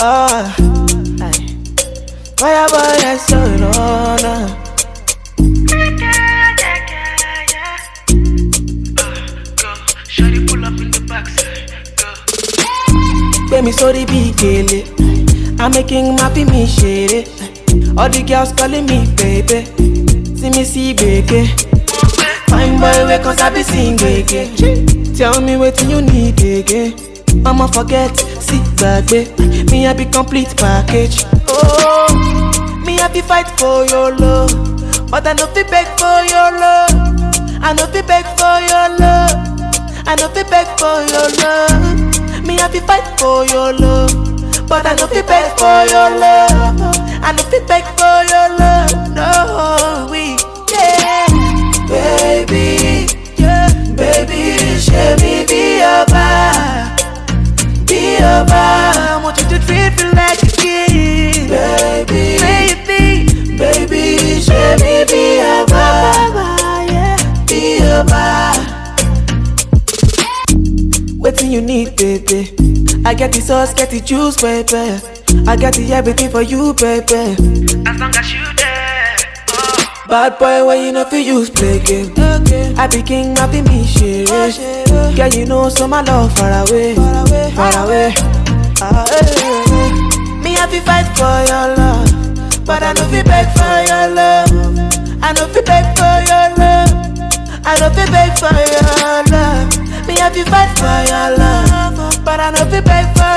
Ah, aye. Fireboy, that's so. Gbé mi sórí bí gèlè. I'm making my mi ṣeré. All the girls calling me baby. See me see gbèké. Fine boy wey I be sing gbèké. Tell me wetin you need again. Mama forget, see sí gbàgbé. Me I be complete package. Oh, me I be fight for your love. But I no fit beg for your love. I no fit beg for your love. I no fit beg for your love. Me I be fight for your love. But I no fit beg for your love. I no fit beg for your love. No, Waiting you need, baby. I get the sauce, get the juice, baby. I got the everything for you, baby. As long as you there. Oh. Bad boy, when you know fi use play game. I be king, I be me share Girl, you know so my love far away, far away, far away. Ah, eh, eh. Me I fi fight for your love, but I know fi beg for your love. I know fi beg for your love. I know fi beg for your love. Me I fi fight for your love, but I know fi beg for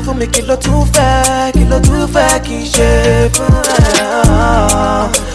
sọ fún mi kí ló tún fẹ́ kí ló tún fẹ́ kí n ṣe fún ẹ.